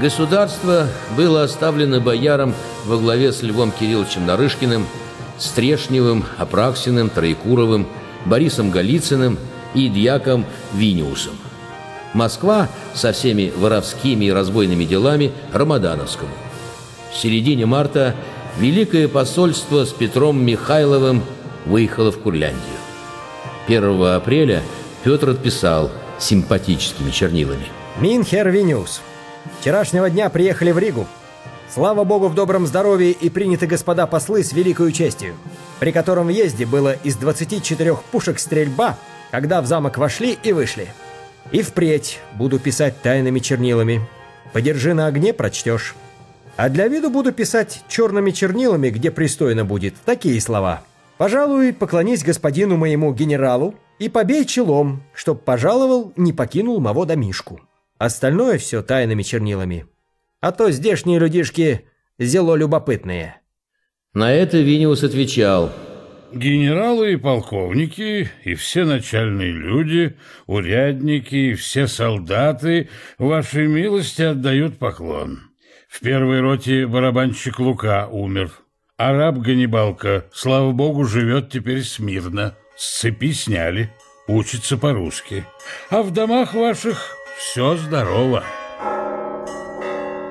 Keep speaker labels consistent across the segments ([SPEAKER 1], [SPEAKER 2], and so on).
[SPEAKER 1] Государство было оставлено боярам во главе с Львом Кирилловичем Нарышкиным, Стрешневым, Апраксиным, Троекуровым, Борисом Голицыным и дьяком Виниусом. Москва со всеми воровскими и разбойными делами Рамадановскому. В середине марта Великое посольство с Петром Михайловым выехало в Курляндию. 1 апреля Петр отписал симпатическими чернилами.
[SPEAKER 2] Минхер Виниус. Вчерашнего дня приехали в Ригу. Слава богу, в добром здоровье и приняты господа послы с великою честью, при котором въезде было из 24 пушек стрельба, когда в замок вошли и вышли. И впредь буду писать тайными чернилами. Подержи на огне, прочтешь. А для виду буду писать черными чернилами, где пристойно будет, такие слова. «Пожалуй, поклонись господину моему генералу и побей челом, чтоб пожаловал, не покинул моего домишку». Остальное все тайными чернилами. А то здешние людишки зело любопытные.
[SPEAKER 1] На это Виниус отвечал.
[SPEAKER 3] Генералы и полковники, и все начальные люди, урядники, и все солдаты вашей милости отдают поклон. В первой роте барабанщик Лука умер. Араб Ганнибалка, слава богу, живет теперь смирно. С цепи сняли, учится по-русски. А в домах ваших все здорово.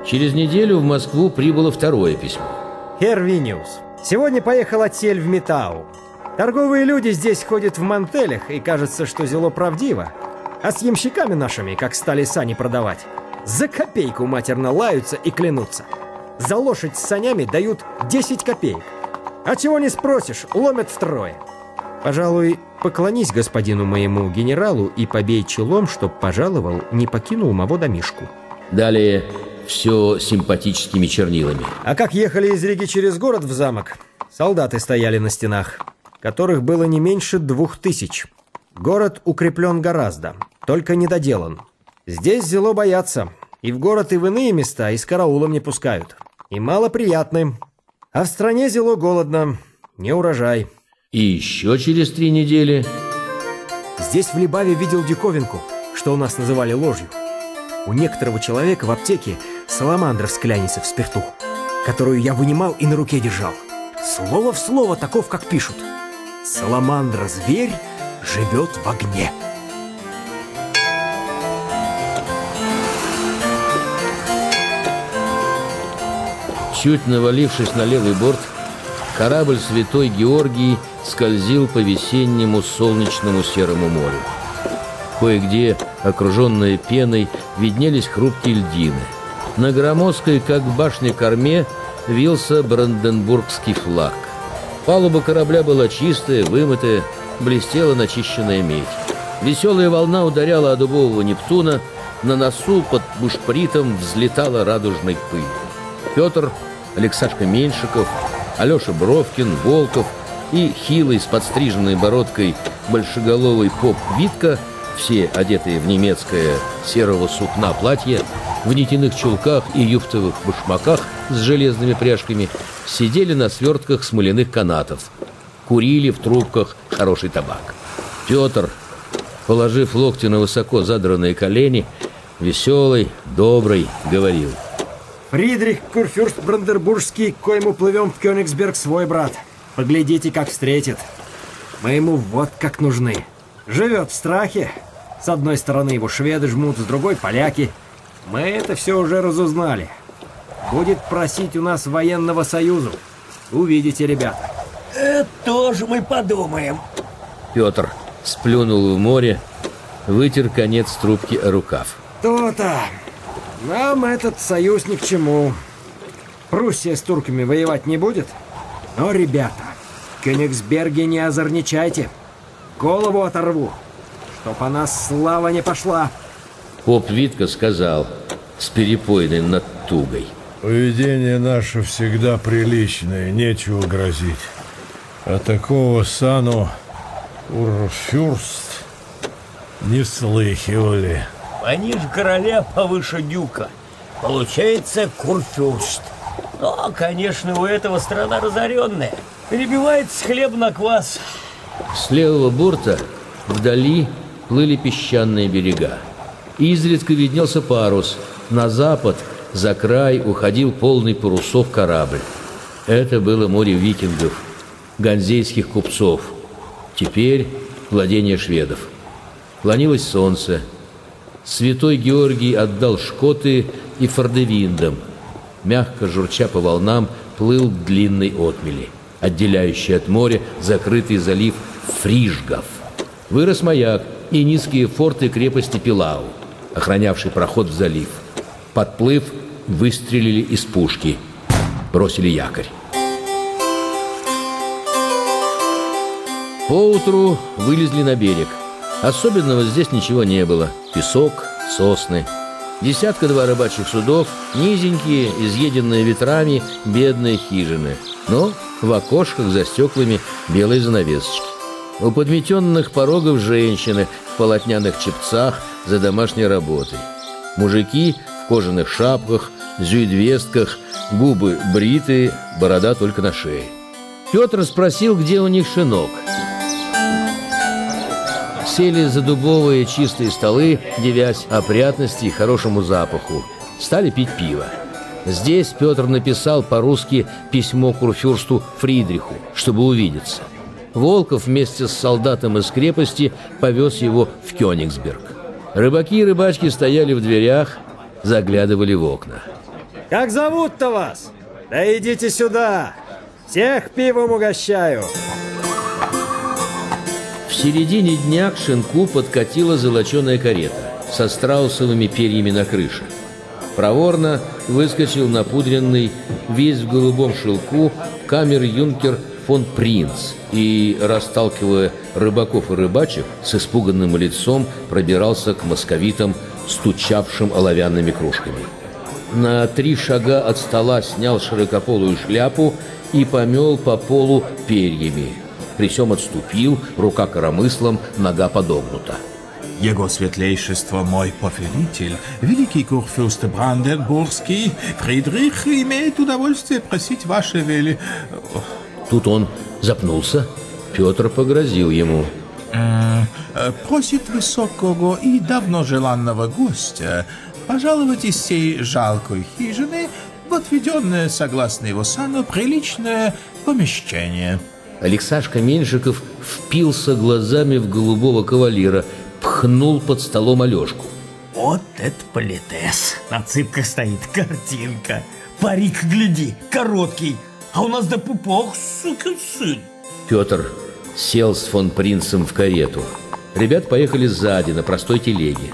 [SPEAKER 1] Через неделю в Москву прибыло второе письмо.
[SPEAKER 2] Хервиниус, сегодня поехал отсель в Метау. Торговые люди здесь ходят в мантелях, и кажется, что зело правдиво. А с ямщиками нашими, как стали сани продавать, за копейку матерно лаются и клянутся. За лошадь с санями дают 10 копеек. А чего не спросишь, ломят втрое. Пожалуй, поклонись господину моему генералу и побей челом, чтоб пожаловал, не покинул моего домишку.
[SPEAKER 1] Далее все симпатическими чернилами.
[SPEAKER 2] А как ехали из Риги через город в замок, солдаты стояли на стенах, которых было не меньше двух тысяч. Город укреплен гораздо, только недоделан. Здесь зело боятся. И в город, и в иные места, и с караулом не пускают. И мало приятны. А в стране зело голодно. Не урожай.
[SPEAKER 1] И еще через три недели...
[SPEAKER 2] Здесь в Либаве видел диковинку, что у нас называли ложью. У некоторого человека в аптеке саламандра в склянице в спирту, которую я вынимал и на руке держал. Слово в слово таков, как пишут. Саламандра-зверь живет в огне.
[SPEAKER 1] Чуть навалившись на левый борт, корабль «Святой Георгий» скользил по весеннему солнечному серому морю. Кое-где, окруженные пеной, виднелись хрупкие льдины. На громоздкой, как башня корме, вился бранденбургский флаг. Палуба корабля была чистая, вымытая, блестела начищенная медь. Веселая волна ударяла о дубового Нептуна, на носу под бушпритом взлетала радужной пыль. Петр, Алексашка Меньшиков, Алеша Бровкин, Волков и хилый с подстриженной бородкой большеголовый поп Витка, все одетые в немецкое серого сукна платье, в нитяных чулках и юфтовых башмаках с железными пряжками, сидели на свертках смоляных канатов, курили в трубках хороший табак. Петр, положив локти на высоко задранные колени, веселый, добрый, говорил –
[SPEAKER 2] Фридрих Курфюрст Брандербургский, коему плывем в Кёнигсберг, свой брат. Поглядите, как встретит. Мы ему вот как нужны. Живет в страхе. С одной стороны его шведы жмут, с другой поляки. Мы это все уже разузнали. Будет просить у нас военного союзу. Увидите, ребята.
[SPEAKER 4] Это тоже мы подумаем.
[SPEAKER 1] Петр сплюнул в море, вытер конец трубки о рукав.
[SPEAKER 2] То-то. Нам этот союз ни к чему. Пруссия с турками воевать не будет. Но, ребята, Кёнигсберге не озорничайте. Голову оторву, чтоб о нас слава не пошла.
[SPEAKER 1] Поп Витка сказал с перепойной над тугой.
[SPEAKER 5] Поведение наше всегда приличное, нечего грозить. А такого сану Урфюрст не слыхивали.
[SPEAKER 4] Пониже короля, повыше дюка. Получается курфюрст. Но, конечно, у этого страна разоренная. Перебивается хлеб на квас.
[SPEAKER 1] С левого борта вдали плыли песчаные берега. Изредка виднелся парус. На запад за край уходил полный парусов корабль. Это было море викингов, ганзейских купцов. Теперь владение шведов. Клонилось солнце. Святой Георгий отдал шкоты и фордевиндам. Мягко журча по волнам, плыл к длинной отмели, отделяющей от моря закрытый залив Фрижгов. Вырос маяк и низкие форты крепости Пилау, охранявший проход в залив. Подплыв, выстрелили из пушки, бросили якорь. Поутру вылезли на берег. Особенного здесь ничего не было. Песок, сосны. Десятка-два рыбачьих судов, низенькие, изъеденные ветрами, бедные хижины. Но в окошках за стеклами белые занавесочки. У подметенных порогов женщины в полотняных чепцах за домашней работой. Мужики в кожаных шапках, зюидвестках, губы бритые, борода только на шее. Петр спросил, где у них шинок – Сели за дубовые чистые столы, девясь опрятности и хорошему запаху. Стали пить пиво. Здесь Петр написал по-русски письмо курфюрсту Фридриху, чтобы увидеться. Волков вместе с солдатом из крепости повез его в Кёнигсберг. Рыбаки и рыбачки стояли в дверях, заглядывали в окна.
[SPEAKER 2] «Как зовут-то вас? Да идите сюда! Всех пивом угощаю!»
[SPEAKER 1] В середине дня к шинку подкатила золоченая карета со страусовыми перьями на крыше. Проворно выскочил напудренный, весь в голубом шелку, камер-юнкер фон Принц и, расталкивая рыбаков и рыбачек, с испуганным лицом пробирался к московитам, стучавшим оловянными кружками. На три шага от стола снял широкополую шляпу и помел по полу перьями – при всем отступил, рука коромыслом, нога подогнута.
[SPEAKER 6] Его светлейшество мой повелитель, великий курфюрст Бранденбургский, Фридрих имеет удовольствие просить ваше вели...
[SPEAKER 1] Тут он запнулся. Петр погрозил ему.
[SPEAKER 6] Просит высокого и давно желанного гостя пожаловать из сей жалкой хижины в отведенное, согласно его сану, приличное помещение.
[SPEAKER 1] Алексашка Меньшиков впился глазами в голубого кавалера, пхнул под столом Алешку.
[SPEAKER 4] Вот это политес. На цыпках стоит картинка. Парик, гляди, короткий. А у нас до пупок, сукин сын.
[SPEAKER 1] Петр сел с фон Принцем в карету. Ребят поехали сзади, на простой телеге.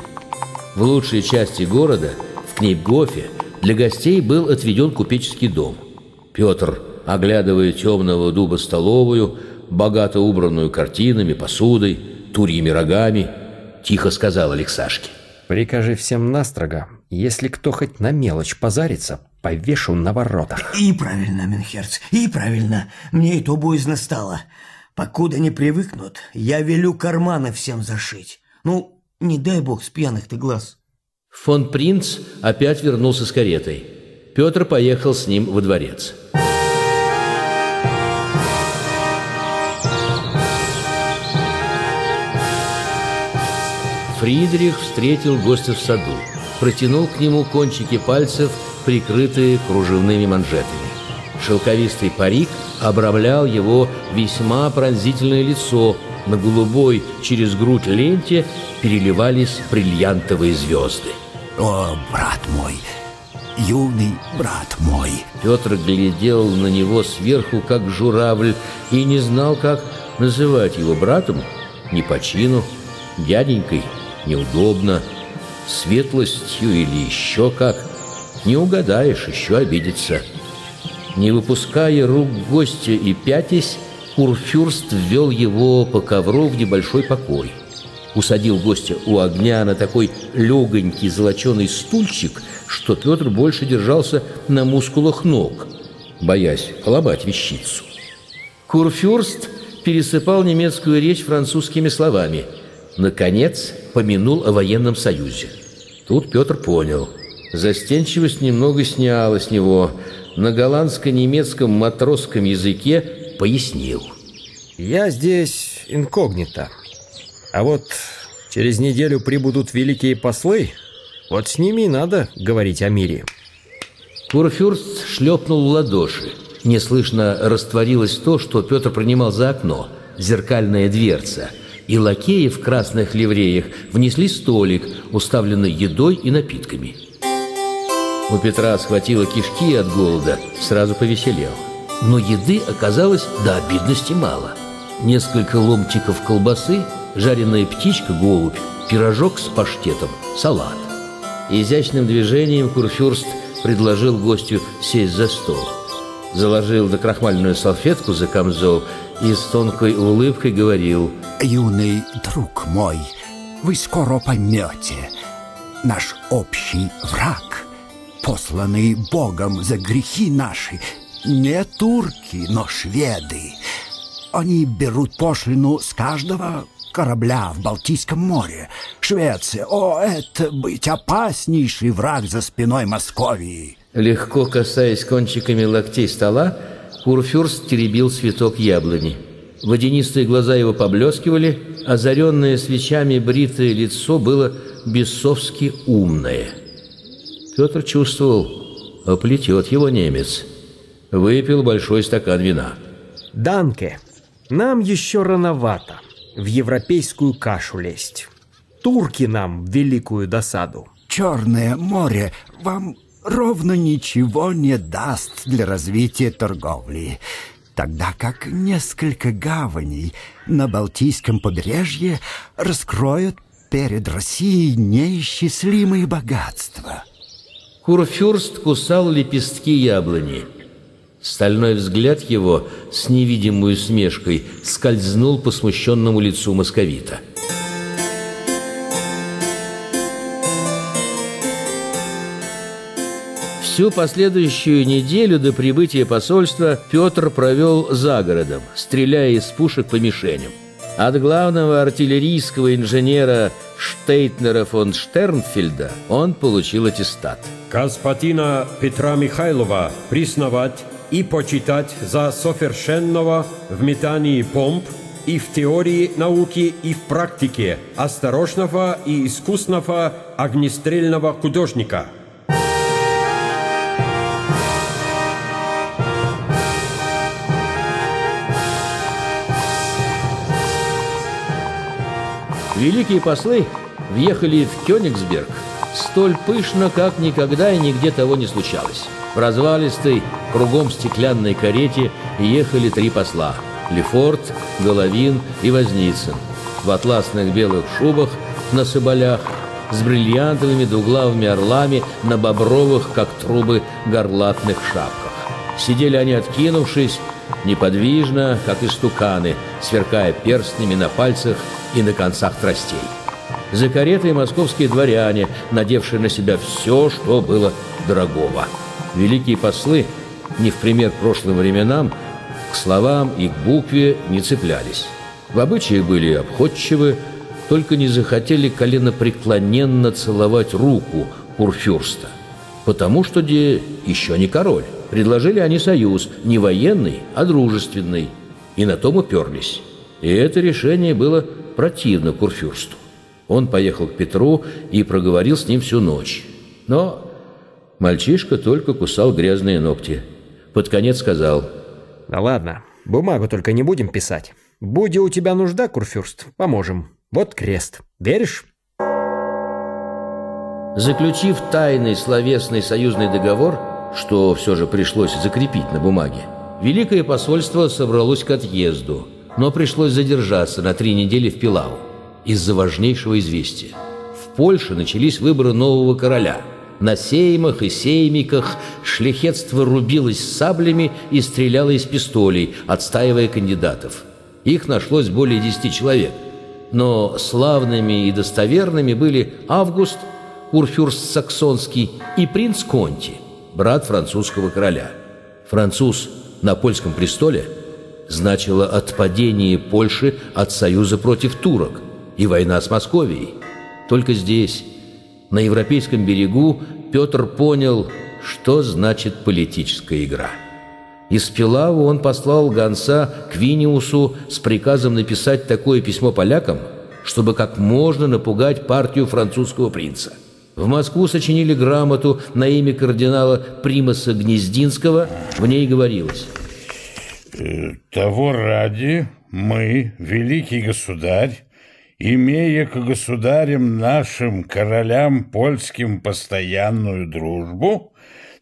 [SPEAKER 1] В лучшей части города, в Кнейпгофе, для гостей был отведен купеческий дом. Петр оглядывая темного дуба столовую, богато убранную картинами, посудой, турьими рогами, тихо сказал Алексашке.
[SPEAKER 2] «Прикажи всем настрого, если кто хоть на мелочь позарится, повешу на воротах».
[SPEAKER 4] «И правильно, Менхерц, и правильно. Мне и то боязно стало. Покуда не привыкнут, я велю карманы всем зашить. Ну, не дай бог с пьяных ты глаз».
[SPEAKER 1] Фон Принц опять вернулся с каретой. Петр поехал с ним во дворец. Фридрих встретил гостя в саду, протянул к нему кончики пальцев, прикрытые кружевными манжетами. Шелковистый парик обрамлял его весьма пронзительное лицо, на голубой через грудь ленте переливались бриллиантовые звезды.
[SPEAKER 7] «О, брат мой, юный брат мой!»
[SPEAKER 1] Петр глядел на него сверху, как журавль, и не знал, как называть его братом, не по чину, дяденькой – неудобно, светлостью или еще как. Не угадаешь, еще обидится. Не выпуская рук гостя и пятясь, Курфюрст ввел его по ковру в небольшой покой. Усадил гостя у огня на такой легонький золоченый стульчик, что Петр больше держался на мускулах ног, боясь ломать вещицу. Курфюрст пересыпал немецкую речь французскими словами – наконец, помянул о военном союзе. Тут Петр понял. Застенчивость немного сняла с него. На голландско-немецком матросском языке пояснил.
[SPEAKER 2] «Я здесь инкогнито. А вот через неделю прибудут великие послы. Вот с ними и надо говорить о мире».
[SPEAKER 1] Курфюрст шлепнул в ладоши. Неслышно растворилось то, что Петр принимал за окно, зеркальная дверца, и лакеи в красных ливреях внесли столик, уставленный едой и напитками. У Петра схватило кишки от голода, сразу повеселел. Но еды оказалось до обидности мало. Несколько ломтиков колбасы, жареная птичка, голубь, пирожок с паштетом, салат. Изящным движением Курфюрст предложил гостю сесть за стол. Заложил докрахмальную салфетку за камзол и с тонкой улыбкой говорил
[SPEAKER 7] Юный друг мой, вы скоро поймете, наш общий враг, посланный Богом за грехи наши, не турки, но шведы. Они берут пошлину с каждого корабля в Балтийском море. Швеция, о, это быть опаснейший враг за спиной Московии.
[SPEAKER 1] Легко касаясь кончиками локтей стола, Курфюрст теребил цветок яблони. Водянистые глаза его поблескивали, озаренное свечами бритое лицо было бесовски умное. Петр чувствовал, оплетет его немец. Выпил большой стакан вина.
[SPEAKER 2] Данке, нам еще рановато в европейскую кашу лезть. Турки нам в великую досаду.
[SPEAKER 7] Черное море вам ровно ничего не даст для развития торговли, тогда как несколько гаваней на Балтийском побережье раскроют перед Россией неисчислимые богатства.
[SPEAKER 1] Курфюрст кусал лепестки яблони. Стальной взгляд его с невидимой усмешкой скользнул по смущенному лицу московита. Всю последующую неделю до прибытия посольства Петр провел за городом, стреляя из пушек по мишеням. От главного артиллерийского инженера Штейтнера фон Штернфельда он получил аттестат.
[SPEAKER 8] Господина Петра Михайлова признавать и почитать за совершенного в метании помп и в теории науки, и в практике осторожного и искусного огнестрельного художника –
[SPEAKER 1] Великие послы въехали в Кёнигсберг столь пышно, как никогда и нигде того не случалось. В развалистой, кругом стеклянной карете ехали три посла – Лефорт, Головин и Возницын. В атласных белых шубах на соболях, с бриллиантовыми двуглавыми орлами на бобровых, как трубы, горлатных шапках. Сидели они, откинувшись, неподвижно, как истуканы, сверкая перстнями на пальцах и на концах тростей. За каретой московские дворяне, надевшие на себя все, что было дорогого. Великие послы, не в пример прошлым временам, к словам и к букве не цеплялись. В обычаях были обходчивы, только не захотели коленопреклоненно целовать руку курфюрста, потому что где еще не король. Предложили они союз, не военный, а дружественный, и на том уперлись. И это решение было противно Курфюрсту. Он поехал к Петру и проговорил с ним всю ночь. Но мальчишка только кусал грязные ногти. Под конец сказал.
[SPEAKER 2] «Да ладно, бумагу только не будем писать. Будь у тебя нужда, Курфюрст, поможем. Вот крест. Веришь?»
[SPEAKER 1] Заключив тайный словесный союзный договор, что все же пришлось закрепить на бумаге, Великое посольство собралось к отъезду – но пришлось задержаться на три недели в Пилау из-за важнейшего известия. В Польше начались выборы нового короля. На сеймах и сеймиках шляхетство рубилось саблями и стреляло из пистолей, отстаивая кандидатов. Их нашлось более десяти человек. Но славными и достоверными были Август, Курфюрст Саксонский и принц Конти, брат французского короля. Француз на польском престоле – значило отпадение Польши от союза против турок и война с Московией. Только здесь, на европейском берегу, Петр понял, что значит политическая игра. Из Пилаву он послал гонца к Виниусу с приказом написать такое письмо полякам, чтобы как можно напугать партию французского принца. В Москву сочинили грамоту на имя кардинала Примаса Гнездинского. В ней говорилось
[SPEAKER 3] Того ради мы, великий государь, имея к государям нашим королям польским постоянную дружбу,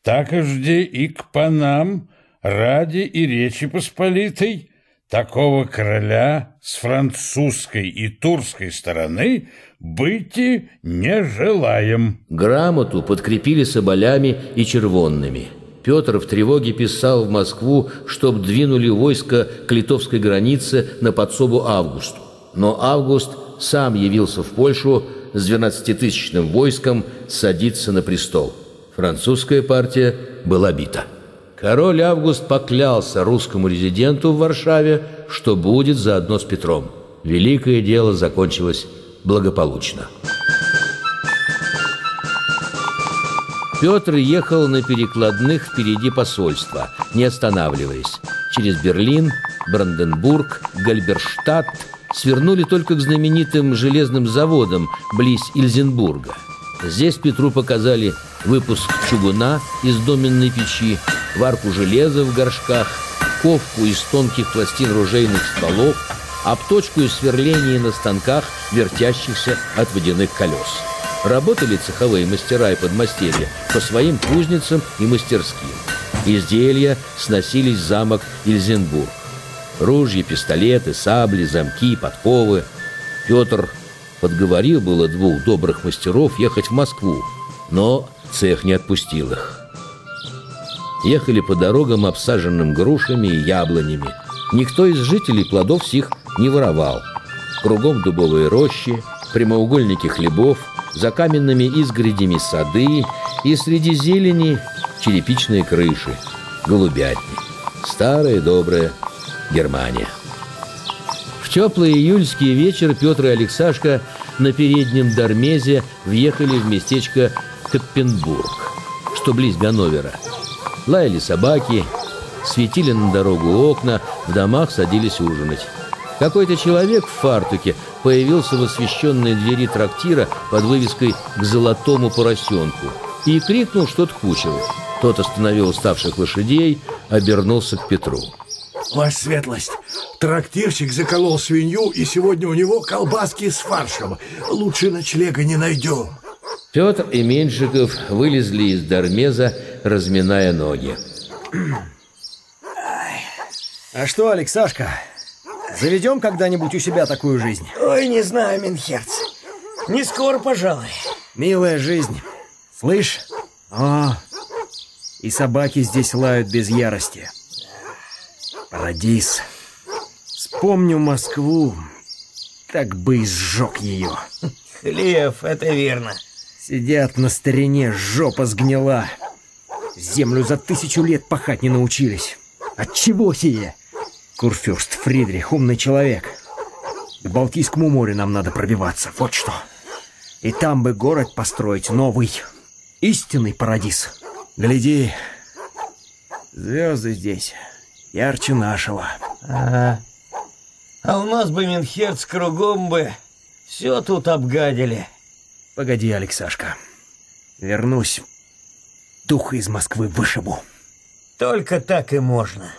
[SPEAKER 3] так жде и к панам ради и Речи Посполитой такого короля с французской и турской стороны быть не желаем.
[SPEAKER 1] Грамоту подкрепили соболями и червонными. Петр в тревоге писал в Москву, чтоб двинули войско к литовской границе на подсобу Августу. Но Август сам явился в Польшу с 12-тысячным войском садиться на престол. Французская партия была бита. Король Август поклялся русскому резиденту в Варшаве, что будет заодно с Петром. Великое дело закончилось благополучно. Петр ехал на перекладных впереди посольства, не останавливаясь. Через Берлин, Бранденбург, Гальберштадт свернули только к знаменитым железным заводам близ Ильзенбурга. Здесь Петру показали выпуск чугуна из доменной печи, варку железа в горшках, ковку из тонких пластин ружейных стволов, обточку и сверление на станках, вертящихся от водяных колес. Работали цеховые мастера и подмастерья по своим кузницам и мастерским. Изделия сносились в замок Ильзенбург. Ружья, пистолеты, сабли, замки, подковы. Петр подговорил было двух добрых мастеров ехать в Москву, но цех не отпустил их. Ехали по дорогам, обсаженным грушами и яблонями. Никто из жителей плодов сих не воровал. Кругом дубовые рощи, прямоугольники хлебов, за каменными изгородями сады и среди зелени черепичные крыши, голубятни. Старая добрая Германия. В теплый июльский вечер Петр и Алексашка на переднем Дармезе въехали в местечко Коппенбург, что близ Ганновера. Лаяли собаки, светили на дорогу окна, в домах садились ужинать. Какой-то человек в фартуке появился в освещенной двери трактира под вывеской «К золотому поросенку» и крикнул что-то кучеру. Тот остановил уставших лошадей, обернулся к Петру.
[SPEAKER 5] Ваша светлость, трактирщик заколол свинью, и сегодня у него колбаски с фаршем. Лучше ночлега не найдем.
[SPEAKER 1] Петр и Меньшиков вылезли из Дармеза, разминая ноги.
[SPEAKER 2] А что, Алексашка, заведем когда-нибудь у себя такую жизнь?
[SPEAKER 4] Ой, не знаю, Минхерц. Не скоро, пожалуй.
[SPEAKER 2] Милая жизнь. Слышь? О, и собаки здесь лают без ярости. Парадис. Вспомню Москву, так бы и сжег ее.
[SPEAKER 4] Хлеб, это верно.
[SPEAKER 2] Сидят на старине, жопа сгнила. Землю за тысячу лет пахать не научились. От чего сие? Курфюрст Фридрих умный человек. К Балтийскому морю нам надо пробиваться, вот что. И там бы город построить новый. Истинный парадис. Гляди, звезды здесь ярче нашего.
[SPEAKER 4] Ага. А у нас бы Минхерц кругом бы все тут обгадили.
[SPEAKER 2] Погоди, Алексашка. Вернусь. Духа из Москвы вышибу.
[SPEAKER 4] Только так и можно.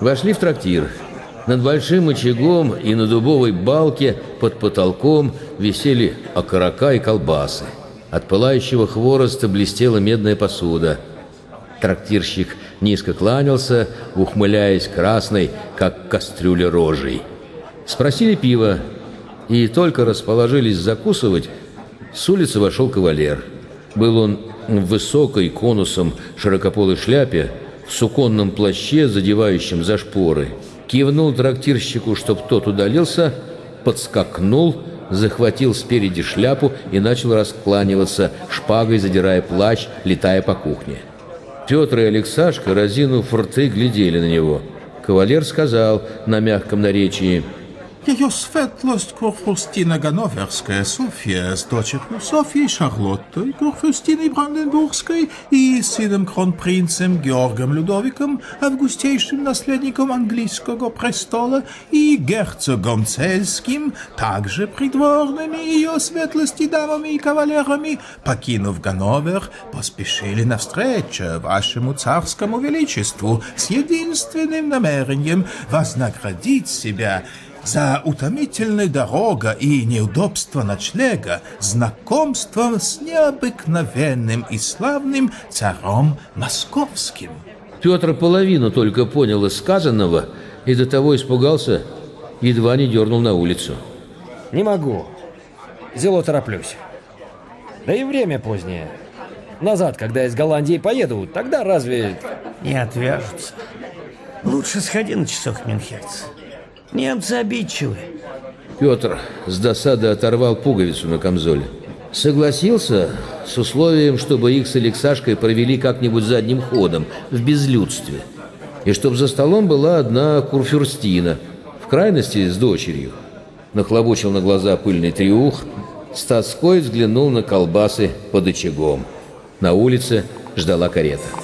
[SPEAKER 1] Вошли в трактир. Над большим очагом и на дубовой балке под потолком висели окорока и колбасы. От пылающего хвороста блестела медная посуда. Трактирщик низко кланялся, ухмыляясь красной, как кастрюля рожей. Спросили пива, и только расположились закусывать, с улицы вошел кавалер. Был он высокой конусом широкополой шляпе, в суконном плаще, задевающем за шпоры. Кивнул трактирщику, чтоб тот удалился, подскакнул, захватил спереди шляпу и начал раскланиваться, шпагой задирая плащ, летая по кухне. Петр и Алексашка, разинув рты, глядели на него. Кавалер сказал на мягком наречии
[SPEAKER 6] Ее светлость Курфурстина Ганноверская Софья с дочерью Софьей Шарлоттой Курфюстиной Бранденбургской, и сыном кронпринцем Георгом Людовиком, августейшим наследником английского престола, и герцогом Цельским, также придворными ее светлости дамами и кавалерами, покинув Ганновер, поспешили навстречу вашему царскому величеству с единственным намерением вознаградить себя за утомительная дорога и неудобство ночлега знакомством с необыкновенным и славным царом московским.
[SPEAKER 1] Петр половину только понял из сказанного и до того испугался, едва не дернул на улицу.
[SPEAKER 2] Не могу. Зело тороплюсь. Да и время позднее. Назад, когда из Голландии поеду, тогда разве...
[SPEAKER 4] Не отвяжутся. Лучше сходи на часок, Минхерц. Немцы обидчивы.
[SPEAKER 1] Петр с досады оторвал пуговицу на камзоле. Согласился с условием, чтобы их с Алексашкой провели как-нибудь задним ходом, в безлюдстве. И чтоб за столом была одна курфюрстина, в крайности с дочерью. Нахлобучил на глаза пыльный триух, с тоской взглянул на колбасы под очагом. На улице ждала карета.